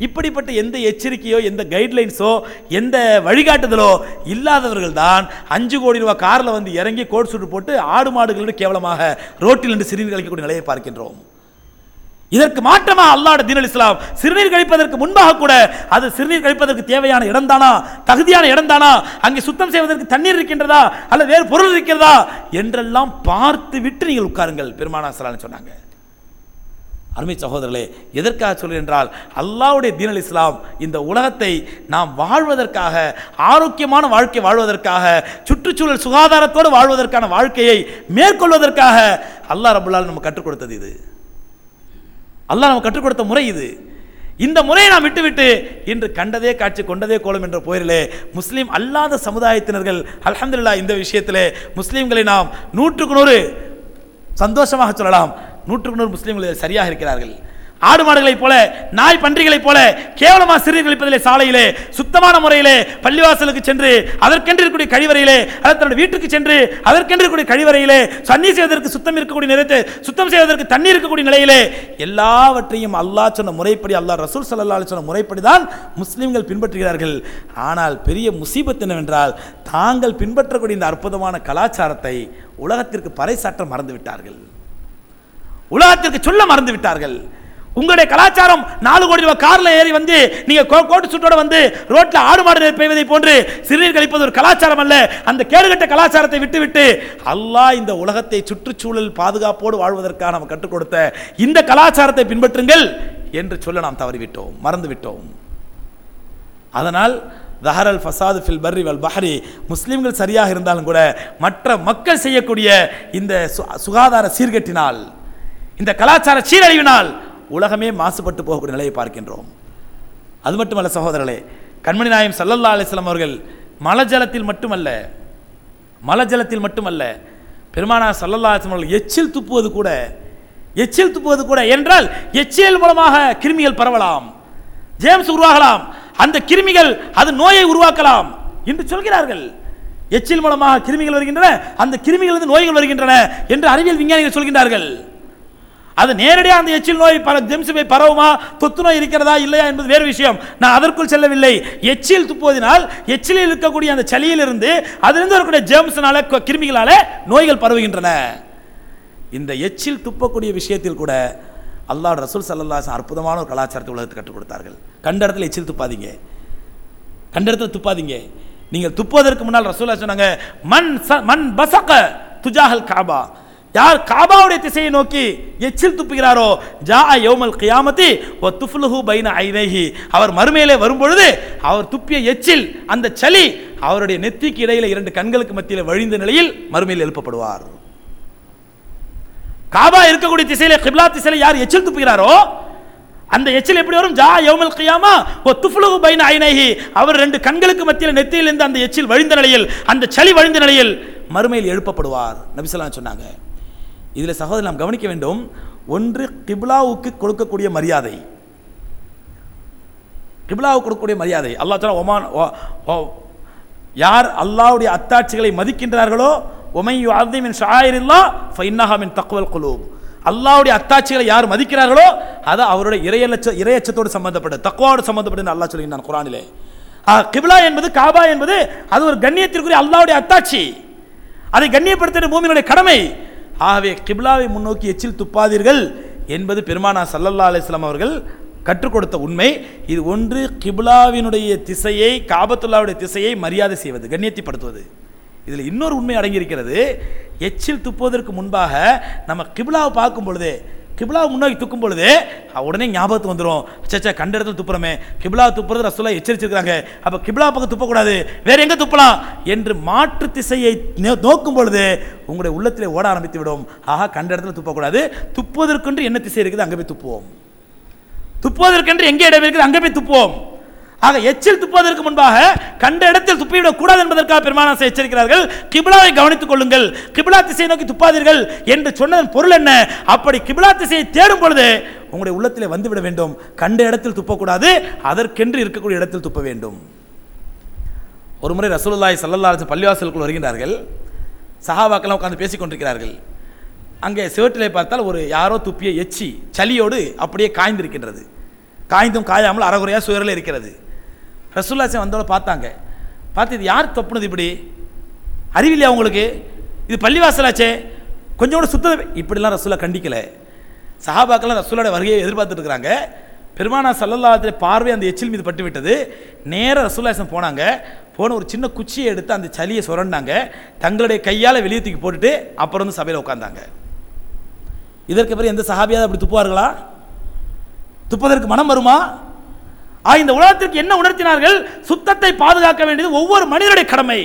இப்படிப்பட்ட எந்த எச்சரிக்கையோ எந்த கைட்லைன்ஸோ எந்த வழிகாட்டுதலோ இல்லாதவர்கள் தான் அஞ்சு கோடி ரூபாய் காரில் வந்து இறங்கி கோட் சுட்டு போட்டு ஆடு மாடுகளோடு கேவலமாக ரோட்டில் நின்று சிறுநீர் கழிக்கக்கூடிய நிலையை பார்க்கின்றோம். இதற்கு மாற்றமாக அல்லாஹ் தீனல் இஸ்லாம்? சிறுநீர் கழிப்பதற்கு முன்பாக கூட அது சிறுநீர் கழிப்பதற்கு தேவையான இடம்தானா தகுதியான இடம்தானா அங்கே சுத்தம் செய்வதற்கு தண்ணீர் இருக்கின்றதா? அல்லது வேறு பொருள் இருக்கிறதா? என்றெல்லாம் பார்த்து விட்டு நீங்கள் உட்காருங்கள் பெருமானா சலான்னு சொன்னாங்க. அருமை சகோதரர்களே எதற்காக சொல்கிறேன் என்றால் அல்லாஹ்வுடைய தீனல் இஸ்லாம் இந்த உலகத்தை நாம் வாழ்வதற்காக ஆரோக்கியமான வாழ்க்கை வாழ்வதற்காக சுற்றுச்சூழல் சுகாதாரத்தோடு வாழ்வதற்கான வாழ்க்கையை மேற்கொள்வதற்காக அல்லாஹ் ரபுல்லால் நம்ம கற்றுக் கொடுத்தது இது. அல்லாஹ் நம்ம கற்றுக் கொடுத்த முறை இது. இந்த முறையை நாம் விட்டுவிட்டு இன்று கண்டதே காட்சி கொண்டதே கோலம் என்ற போரிலே முஸ்லீம் அல்லாத சமுதாயத்தினர்கள் அலமதுல்லா இந்த விஷயத்திலே முஸ்லீம்களை நாம் நூற்றுக்கு நூறு சந்தோஷமாக சொல்லலாம். நூற்றுக்கு நூறு முஸ்லீம்கள் சரியாக இருக்கிறார்கள். ஆடு மாடுகளைப் போல நாய் பன்றிகளைப் போல கேவலமாக சிறுநீர் கழிப்பதிலே சாலையிலே சுத்தமான முறையிலே பள்ளிவாசலுக்கு சென்று அதற்கென்று இருக்கக்கூடிய கழிவறையிலே அல்லது தன்னுடைய வீட்டுக்கு சென்று அதற்கென்று இருக்கக்கூடிய கழிவறையிலே சன்னி செய்வதற்கு சுத்தம் இருக்கக்கூடிய நிலையத்தை சுத்தம் செய்வதற்கு தண்ணீர் இருக்கக்கூடிய நிலையிலே எல்லாவற்றையும் அல்லாஹ் சொன்ன முறைப்படி அல்லாஹ் ரசூல் சல்லா சொன்ன முறைப்படி தான் முஸ்லீம்கள் பின்பற்றுகிறார்கள். ஆனால் பெரிய முசீபத் என்னவென்றால் தாங்கள் பின்பற்றக்கூடிய இந்த அற்புதமான கலாச்சாரத்தை உலகத்திற்கு பறைசாற்ற மறந்துவிட்டார்கள். உலகத்திற்கு சொல்ல மறந்து விட்டார்கள். உங்களுடைய கலாச்சாரம் நாலு கோடி ரூபாய் காரில் ஏறி வந்து நீங்க கோ- கோட்டு சுட்டோட வந்து ரோட்டில் ஆடு மாடு பெய்வதை போன்று சிறுநீர் கழிப்பது ஒரு கலாச்சாரம் அல்ல. அந்த கேடுகட்ட கலாச்சாரத்தை விட்டுவிட்டு அல்லாஹ் இந்த உலகத்தை சுற்றுச்சூழல் பாதுகாப்போடு வாழ்வதற்காக நம்ம கற்றுக் கொடுத்த இந்த கலாச்சாரத்தை பின்பற்றுங்கள் என்று சொல்ல நாம் தவறிவிட்டோம் மறந்துவிட்டோம். அதனால் தஹரல் ஃபசாது ஃபில் பர்ரி வல் பஹரி முஸ்லீம்கள் சரியாக இருந்தாலும் கூட மற்ற மக்கள் செய்யக்கூடிய இந்த சு- சுகாதார சீர்கட்டினால் இந்த கலாச்சார சீரழிவினால் உலகமே மாசுபட்டு போகக்கூடிய நிலையை பார்க்கின்றோம். அது மட்டுமல்ல சகோதரர்களே கண்மணி நாயம் சல்லல்லா அலிஸ்லாம் அவர்கள் மலஜலத்தில் மட்டுமல்ல மலஜலத்தில் மட்டுமல்ல பெருமானா சல்லல்லா அலிஸ்லாம் அவர்கள் எச்சில் துப்புவது கூட எச்சில் துப்புவது கூட என்றால் எச்சில் மூலமாக கிருமிகள் பரவலாம் ஜேம்ஸ் உருவாகலாம் அந்த கிருமிகள் அது நோயை உருவாக்கலாம் என்று சொல்கிறார்கள். எச்சில் மூலமாக கிருமிகள் வருகின்றன அந்த கிருமிகள் வந்து நோய்கள் வருகின்றன என்று அறிவியல் விஞ்ஞானிகள் சொல்கின்றார்கள். அது நேரடியாக அந்த எச்சில் நோய் பல ஜெம்சுவை பரவுமா? தொத்து நோய் இருக்கிறதா? இல்லையா என்பது வேறு விஷயம். நான் அதற்குள் செல்லவில்லை. எச்சில் துப்புவதனால் எச்சிலில் இருக்கக்கூடிய அந்த சளியிலிருந்து அதிலிருந்து வரக்கூடிய ஜெம்ஸ்னால கிருமிகளால் கிருமிகளால நோய்கள் பரவுகின்றன. இந்த எச்சில் துப்பக்கூடிய விஷயத்தில் கூட அல்லாஹ் ரசூல் சல்லாஸ் அற்புதமான ஒரு கலாச்சாரத்தை உலகத்துக்கு கற்றுக் கொடுத்தார்கள். கண்ட இடத்துல எச்சில் துப்பாதீங்க. கண்ட இடத்துல துப்பாதீங்க. நீங்கள் துப்புவதற்கு முன்னால் ரசூலா சொன்னாங்க மண் ச- மண் பசக்க துஜாஹல் காபா. யார் காபாவுடைய திசையை நோக்கி எச்சில் துப்புகிறாரோ ஜா யோமல் கியாமத்தி ஓ துஃப்லுஹு பைன ஐனைஹி அவர் மறுமையிலே வரும்பொழுது அவர் துப்பிய எச்சில் அந்த சளி அவருடைய நெத்திக்கு இடையில இரண்டு கண்களுக்கு மத்தியில் வழிந்த நிலையில் மறுமையில் எழுப்பப்படுவார். காபா இருக்கக்கூடிய திசையில கிப்லா திசையில யார் எச்சில் துப்புகிறாரோ அந்த எச்சில் எப்படி வரும்? ஜா யோமல் கியாமா ஓ துஃப்லுஹு பைன ஐனைஹி அவர் ரெண்டு கண்களுக்கு மத்தியில் நெத்தியிலிருந்து அந்த எச்சில் வழிந்த நிலையில் அந்த சளி வழிந்த நிலையில் மறுமையில் எழுப்பப்படுவார். நபிசலாம் சொன்னாங்க. இதில் சகோதரி நாம் கவனிக்க வேண்டும் ஒன்று கிப்லாவுக்கு கொடுக்கக்கூடிய மரியாதை. கிப்லாவுக்கு கொடுக்கக்கூடிய மரியாதை. அல்லாஹ் சொல்ல ஒமான் யார் அல்லாவுடைய அத்தாட்சிகளை மதிக்கின்றார்களோ ஒமையு யுஅத்திமின் ஷாயிரில்லா ஃபைன்னஹா மின் தக்வல் குலூப். அல்லாவுடைய அத்தாட்சிகளை யார் மதிக்கிறார்களோ அது அவருடைய இறையலச்ச இறையச்சத்தோடு சம்பந்தப்பட்டது தக்குவாவோடு சம்பந்தப்பட்டது அல்லா சொல்லுகிறான் குரானிலே கிபிலா என்பது காபா என்பது அது ஒரு கண்ணியத்திற்குரிய அல்லாவுடைய அத்தாட்சி. அதை கண்ணியப்படுத்துகிற பூமியினுடைய கடமை. ஆகவே கிப்லாவை முன்னோக்கி எச்சில் துப்பாதீர்கள் என்பது பெருமானா சல்லல்லா அலிஸ்லாம் அவர்கள் கற்றுக் கொடுத்த உண்மை. இது ஒன்று கிப்லாவினுடைய திசையை காபத்துல்லாவுடைய திசையை மரியாதை செய்வது கண்ணியத்தைப்படுத்துவது. இதில் இன்னொரு உண்மை அடங்கியிருக்கிறது. எச்சில் துப்புவதற்கு முன்பாக நம்ம கிப்லாவை பார்க்கும் பொழுதே கிபிலா முன்னோக்கி துக்கும் பொழுது உடனே ஞாபகத்துக்கு வந்துடும் சச்சா கண்ட இடத்துல துப்புறமே. கிபிலா துப்புறது ரசோல்லா எச்சரிச்சிருக்கிறாங்க. அப்போ கிபிலா பக்கம் துப்பக்கூடாது. வேற எங்கே துப்பலாம்? என்று மாற்று திசையை நோக்கும் பொழுது உங்களுடைய உள்ளத்திலே ஓட ஆரம்பித்து விடும். ஆஹா கண்ட இடத்துல துப்பக்கூடாது. துப்புவதற்கென்று என்ன திசை இருக்குது? அங்கே போய் துப்புவோம். துப்புவதற்கென்று எங்கே இடம் இருக்குது? அங்கே போய் துப்புவோம். ஆக எச்சில் துப்புவதற்கு முன்பாக கண்ட இடத்தில் துப்பிவிடக் கூடாது என்பதற்காக பெருமானாசை எச்சரிக்கிறார்கள். கிபிலாவை கவனித்துக் கொள்ளுங்கள். கிபிலா திசையை நோக்கி துப்பாதீர்கள் என்று சொன்னதன் பொருள் என்ன? அப்படி கிபிலா திசையை தேடும் பொழுது உங்களுடைய உள்ளத்திலே வந்துவிட வேண்டும். கண்ட இடத்தில் துப்பக்கூடாது அதற்கென்று இருக்கக்கூடிய இடத்தில் துப்ப வேண்டும். ஒரு முறை ரசூலுல்லாய் ஸல்லல்லாஹு பள்ளிவாசலுக்குள் வருகின்றார்கள். சஹாபாக்கெல்லாம் உட்காந்து பேசிக் கொண்டிருக்கிறார்கள். அங்கே சிவட்டிலே பார்த்தால் ஒரு யாரோ துப்பிய எச்சி சளியோடு அப்படியே காய்ந்திருக்கின்றது. காய்ந்தும் காயாமல் அறகுறையாக சுயரில் இருக்கிறது. ரசூல்லாசை வந்தோட பார்த்தாங்க. பார்த்து இது யார் தப்புனது இப்படி? அறிவில்லையா உங்களுக்கு? இது பள்ளிவாசலாச்சே? கொஞ்சம் கூட சுத்த இப்படிலாம் ரசூலா கண்டிக்கலை. சஹாபாக்கெல்லாம் ரசூலோட வருகையை எதிர்பார்த்துட்டு இருக்கிறாங்க. பெருமானா சல்லல்லாஹுடைய பார்வை அந்த எச்சில் மீது பட்டு விட்டது நேரா போனாங்க. போன ஒரு சின்ன குச்சியை எடுத்து அந்த சளியை சுரண்டாங்க. தங்களுடைய கையால் வெளியே தூக்கி போட்டுட்டு அப்புறம் வந்து சபையில் உட்காந்தாங்க இதற்கு பிறகு எந்த சஹாபியாவது அப்படி துப்புவார்களா? துப்பதற்கு மனம் வருமா? இந்த உலகத்திற்கு என்ன உணர்த்தினார்கள்? சுத்தத்தை பாதுகாக்க வேண்டியது ஒவ்வொரு மனிதனுடைய கடமை.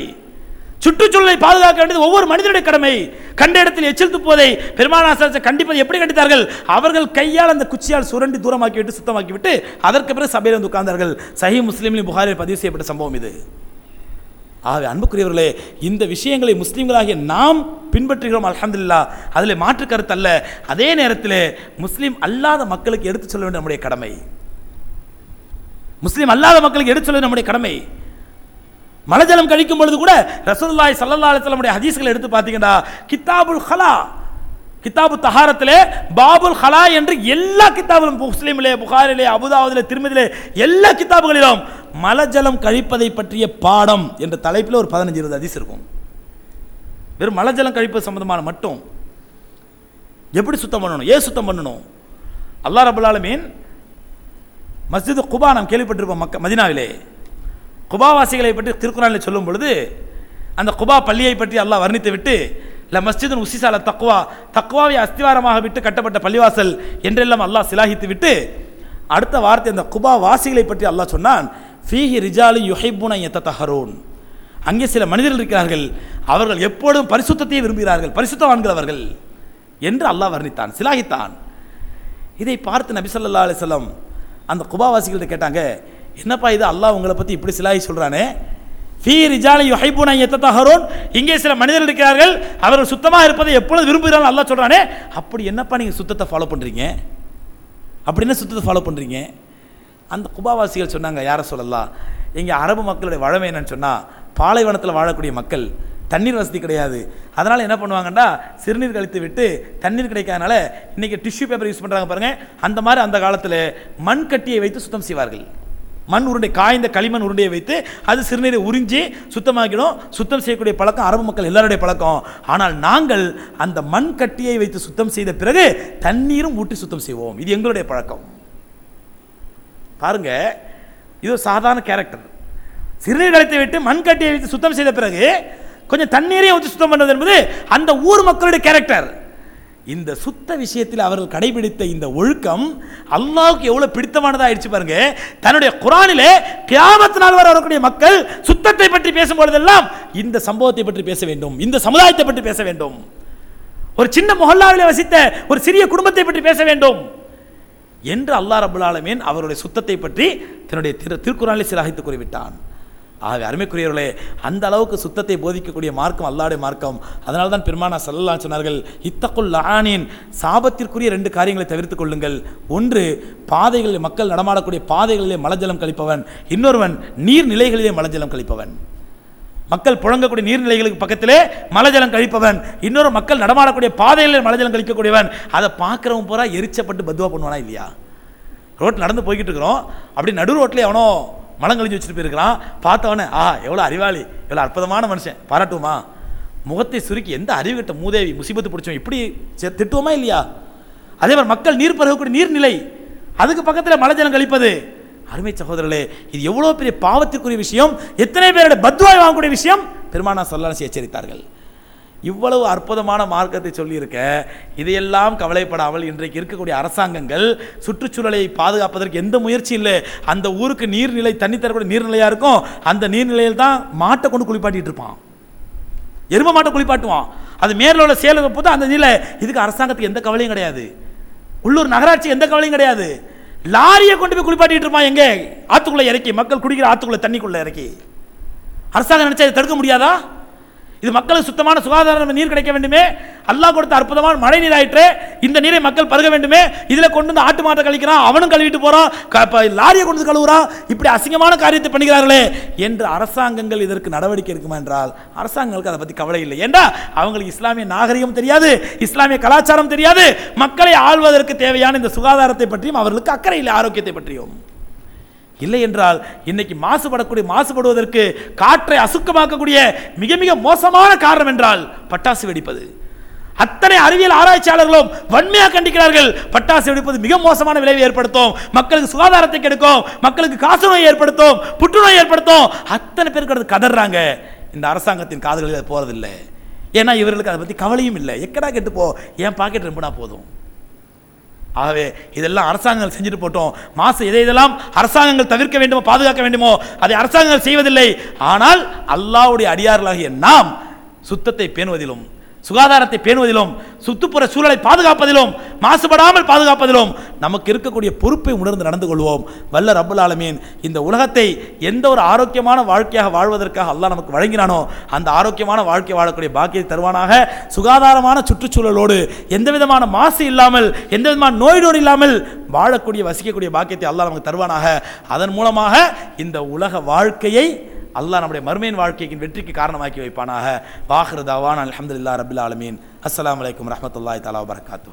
சுற்றுச்சூழலை பாதுகாக்க வேண்டியது ஒவ்வொரு மனிதனுடைய கடமை. கண்ட இடத்தில் எச்சில் துப்புவதை பெருமானாசாரத்தை கண்டிப்பதை எப்படி கண்டித்தார்கள்? அவர்கள் கையால் அந்த குச்சியால் சுரண்டி தூரமாக்கி விட்டு சுத்தமாக்கி விட்டு அதற்கு பிறகு சபையில் வந்து உட்கார்ந்தார்கள். சஹி முஸ்லீமில் புகாரில் பதிவு செய்யப்பட்ட சம்பவம் இது. ஆகவே அன்புக்குரியவர்களே இந்த விஷயங்களை முஸ்லீம்களாகிய நாம் பின்பற்றுகிறோம் அலமதுல்லா அதில் மாற்று கருத்து அல்ல. அதே நேரத்தில் முஸ்லீம் அல்லாத மக்களுக்கு எடுத்து சொல்ல வேண்டிய நம்முடைய கடமை. முஸ்லீம் அல்லாத மக்களுக்கு எடுத்து சொல்வது நம்முடைய கடமை. மலஜலம் கழிக்கும் பொழுது கூட ரசூலுல்லாஹி சல்லல்லா அலைஹி ஹதீஸ்களை எடுத்து பார்த்தீங்கன்னா கித்தாபுல் ஹலா கித்தாபு தஹாரத்திலே பாபுல் ஹலா என்று எல்லா கித்தாபிலும் முஸ்லீமிலே புகாரிலே அபுதாவுதிலே திருமதியிலே எல்லா கித்தாபுகளிலும் மலஜலம் கழிப்பதை பற்றிய பாடம் என்ற தலைப்பில் ஒரு பதினஞ்சு இருபது ஹதீஸ் இருக்கும். வெறும் மலஜலம் கழிப்பது சம்பந்தமான மட்டும். எப்படி சுத்தம் பண்ணணும்? ஏன் சுத்தம் பண்ணணும்? அல்லா ரபுல்லாலமீன் மஸ்ஜிது குபா நாம் கேள்விப்பட்டிருப்போம் மக்க மதினாவிலே. குபாவாசிகளை பற்றி திருக்குறானில் சொல்லும் பொழுது அந்த குபா பள்ளியை பற்றி அல்லாஹ் வர்ணித்து விட்டு ல மஸ்ஜிதுன் உசிசால தக்குவா தக்குவாவை அஸ்திவாரமாக விட்டு கட்டப்பட்ட பள்ளிவாசல் என்றெல்லாம் அல்லாஹ் சிலாகித்து விட்டு அடுத்த வார்த்தை அந்த குபா வாசிகளை பற்றி அல்லாஹ் சொன்னான் ஃபீஹி ரிஜாலி யுஹைபுன எத்தஹரோன் அங்கே சில மனிதர்கள் இருக்கிறார்கள் அவர்கள் எப்பொழுதும் பரிசுத்தத்தையே விரும்புகிறார்கள் பரிசுத்தவான்கள் அவர்கள் என்று அல்லாஹ் வர்ணித்தான் சிலாகித்தான். இதை பார்த்து நபி ஸல்லல்லாஹு அலைஹி அந்த குபாவாசிகள்கிட்ட கேட்டாங்க என்னப்பா இது? அல்லாஹ் உங்களை பற்றி இப்படி சிலாகி சொல்கிறானே ஃபீ ரிஜாலி யுஹைபுன எத்தஹரோன் இங்கே சில மனிதர்கள் இருக்கிறார்கள் அவர்கள் சுத்தமாக இருப்பதை எப்பொழுது விரும்புகிறார்கள் அல்லாஹ் சொல்கிறானே அப்படி என்னப்பா நீங்கள் சுத்தத்தை ஃபாலோ பண்ணுறீங்க அப்படி என்ன சுத்தத்தை ஃபாலோ பண்ணுறீங்க அந்த குபாவாசிகள் சொன்னாங்க யாரை சொல்லலாம் எங்கள் அரபு மக்களுடைய வழமை என்னன்னு சொன்னால் பாலைவனத்தில் வாழக்கூடிய மக்கள் தண்ணீர் வசதி கிடையாது. அதனால் என்ன பண்ணுவாங்கன்னா சிறுநீர் கழித்து விட்டு தண்ணீர் கிடைக்காதனால இன்றைக்கி டிஷ்யூ பேப்பர் யூஸ் பண்ணுறாங்க பாருங்கள் அந்த மாதிரி அந்த காலத்தில் மண் கட்டியை வைத்து சுத்தம் செய்வார்கள். மண் உருண்டை காய்ந்த களிமண் உருண்டையை வைத்து அது சிறுநீரை உறிஞ்சி சுத்தமாக்கிடும். சுத்தம் செய்யக்கூடிய பழக்கம் அரபு மக்கள் எல்லாருடைய பழக்கம். ஆனால் நாங்கள் அந்த மண் கட்டியை வைத்து சுத்தம் செய்த பிறகு தண்ணீரும் ஊட்டி சுத்தம் செய்வோம். இது எங்களுடைய பழக்கம். பாருங்க இது ஒரு சாதாரண கேரக்டர் சிறுநீர் கழித்து விட்டு மண் கட்டியை வைத்து சுத்தம் செய்த பிறகு கொஞ்சம் தண்ணீரையும் ஊற்றி சுத்தம் பண்ணுவது என்பது அந்த ஊர் மக்களுடைய கேரக்டர் இந்த சுத்த விஷயத்தில் அவர்கள் கடைபிடித்த இந்த ஒழுக்கம் அல்லாவுக்கு எவ்வளவு பிடித்தமானதாக ஆயிடுச்சு பாருங்க. தன்னுடைய குரானிலே கியாமத்து நாள் வர வரக்கூடிய மக்கள் சுத்தத்தை பற்றி பேசும்பொழுதெல்லாம் இந்த சம்பவத்தை பற்றி பேச வேண்டும் இந்த சமுதாயத்தை பற்றி பேச வேண்டும். ஒரு சின்ன மொஹல்லாவிலே வசித்த ஒரு சிறிய குடும்பத்தை பற்றி பேச வேண்டும் என்று அல்லாஹ் ரபுல்லாலமேன் அவருடைய சுத்தத்தை பற்றி தன்னுடைய திரு திருக்குறானில் சிலாகித்து கூறிவிட்டான். ஆகவே அருமைக்குரியவர்களே அந்த அளவுக்கு சுத்தத்தை போதிக்கக்கூடிய மார்க்கம் அல்லாடைய மார்க்கம். அதனால தான் பெருமானா சல்லல்லா சொன்னார்கள் இத்தக்குள் லஆனின் சாபத்திற்குரிய ரெண்டு காரியங்களை தவிர்த்து கொள்ளுங்கள். ஒன்று பாதைகளில் மக்கள் நடமாடக்கூடிய பாதைகளிலே மலஜலம் கழிப்பவன். இன்னொருவன் நீர்நிலைகளிலே மலஜலம் கழிப்பவன். மக்கள் புழங்கக்கூடிய நீர்நிலைகளுக்கு பக்கத்திலே மலஜலம் கழிப்பவன். இன்னொரு மக்கள் நடமாடக்கூடிய பாதைகளில் மலஜலம் கழிக்கக்கூடியவன். அதை பார்க்குறவன் பூரா எரிச்சப்பட்டு பத்துவா பண்ணுவானா இல்லையா? ரோட்டில் நடந்து போய்கிட்டு இருக்கிறோம். அப்படி நடு ரோட்டில் எவனோ மலம் கழிஞ்சு வச்சுட்டு போயிருக்கிறான். பார்த்தவனே ஆ எவ்வளோ அறிவாளி எவ்வளோ அற்புதமான மனுஷன் பாராட்டுவோமா? முகத்தை சுருக்கி எந்த அறிவு கட்ட மூதேவி முசிபத்து பிடிச்சோம் இப்படி திட்டுவோமா இல்லையா? அதே மாதிரி மக்கள் நீர் பருகக்கூடிய நீர்நிலை அதுக்கு பக்கத்தில் மலஜலம் கழிப்பது. அருமை சகோதரர்களே இது எவ்வளோ பெரிய பாவத்திற்குரிய விஷயம் எத்தனை பேருடைய பத்வாய் வாங்கக்கூடிய விஷயம்? பெருமானா சொல்லாசி எச்சரித்தார்கள். இவ்வளவு அற்புதமான மார்க்கத்தை சொல்லியிருக்க இதையெல்லாம் கவலைப்படாமல் இன்றைக்கு இருக்கக்கூடிய அரசாங்கங்கள் சுற்றுச்சூழலை பாதுகாப்பதற்கு எந்த முயற்சி இல்லை. அந்த ஊருக்கு நீர்நிலை தண்ணி தரக்கூடிய நீர்நிலையாக இருக்கும். அந்த நீர்நிலையில் தான் மாட்டை கொண்டு குளிப்பாட்டிட்டு இருப்பான். எரும மாட்டை குளிப்பாட்டுவான். அது மேல உள்ள சேலை போது அந்த நிலை இதுக்கு அரசாங்கத்துக்கு எந்த கவலையும் கிடையாது. உள்ளூர் நகராட்சி எந்த கவலையும் கிடையாது. லாரியை கொண்டு போய் குளிப்பாட்டிட்டு இருப்பான் எங்கே? ஆற்றுக்குள்ளே இறக்கி. மக்கள் குடிக்கிற ஆற்றுக்குள்ளே தண்ணிக்குள்ளே இறக்கி. அரசாங்கம் நினச்சா இதை தடுக்க முடியாதா? இது மக்களுக்கு சுத்தமான சுகாதார நீர் கிடைக்க வேண்டுமே. அல்லாஹ் கொடுத்த அற்புதமான மழை நீர் ஆயிற்று. இந்த நீரை மக்கள் பருக வேண்டுமே. இதில் கொண்டு வந்து ஆட்டு மாட்டை கழிக்கிறான். அவனும் கழுவிட்டு போறான். லாரியை கொண்டு கழுவுறான். இப்படி அசிங்கமான காரியத்தை பண்ணுகிறார்களே என்று அரசாங்கங்கள் இதற்கு நடவடிக்கை இருக்குமா என்றால் அரசாங்கங்களுக்கு அதை பத்தி கவலை இல்லை. ஏண்டா? அவங்களுக்கு இஸ்லாமிய நாகரிகம் தெரியாது. இஸ்லாமிய கலாச்சாரம் தெரியாது. மக்களை ஆள்வதற்கு தேவையான இந்த சுகாதாரத்தை பற்றியும் அவர்களுக்கு அக்கறை இல்லை ஆரோக்கியத்தை பற்றியும். இல்லை என்றால் இன்னைக்கு மாசுபடக்கூடிய மாசுபடுவதற்கு காற்றை அசுக்கமாக்கக்கூடிய மிக மிக மோசமான காரணம் என்றால் பட்டாசு வெடிப்பது. அத்தனை அறிவியல் ஆராய்ச்சியாளர்களும் வன்மையாக கண்டிக்கிறார்கள். பட்டாசு வெடிப்பது மிக மோசமான விளைவை ஏற்படுத்தும். மக்களுக்கு சுகாதாரத்தை கெடுக்கும். மக்களுக்கு காசநோய் ஏற்படுத்தும். புற்றுநோய் ஏற்படுத்தும். அத்தனை பேருக்கு அது கதறாங்க இந்த அரசாங்கத்தின் காதுகளில் அது போறதில்லை. ஏன்னா இவர்களுக்கு அதை பற்றி கவலையும் இல்லை. எக்கடா கெட்டு போ என் பாக்கெட் ரொம்பனா போதும். ஆகவே இதெல்லாம் அரசாங்கங்கள் செஞ்சுட்டு போட்டோம். மாசு எதை இதெல்லாம் அரசாங்கங்கள் தவிர்க்க வேண்டுமோ பாதுகாக்க வேண்டுமோ அதை அரசாங்கங்கள் செய்வதில்லை. ஆனால் அல்லாவுடைய அடியார்களாகிய நாம் சுத்தத்தை பேணுவதிலும் சுகாதாரத்தை பேணுவதிலும் சுற்றுப்புற சூழலை பாதுகாப்பதிலும் மாசுபடாமல் பாதுகாப்பதிலும் நமக்கு இருக்கக்கூடிய பொறுப்பை உணர்ந்து நடந்து கொள்வோம். வல்ல ரப்பல் ஆலமீன் இந்த உலகத்தை எந்த ஒரு ஆரோக்கியமான வாழ்க்கையாக வாழ்வதற்காக அல்லாஹ் நமக்கு வழங்கினானோ அந்த ஆரோக்கியமான வாழ்க்கை வாழக்கூடிய பாக்கியத்தை தருவானாக. சுகாதாரமான சுற்றுச்சூழலோடு எந்த விதமான மாசு இல்லாமல் எந்த விதமான நோய் நொடி இல்லாமல் வாழக்கூடிய வசிக்கக்கூடிய பாக்கியத்தை அல்லாஹ் நமக்கு தருவானாக. அதன் மூலமாக இந்த உலக வாழ்க்கையை அல்லாஹ் நம்முடைய மறுமையின் வாழ்க்கையின் வெற்றிக்கு காரணமாக்கி வைப்பானாக. பாஹ்ரதாவான் தவான் அல்ஹம்துலில்லாஹ் ரபில் ஆலமீன். அஸ்லாம் வலைக்கம் ரஹமத்துல்லாய் தலா வரகாத்தூ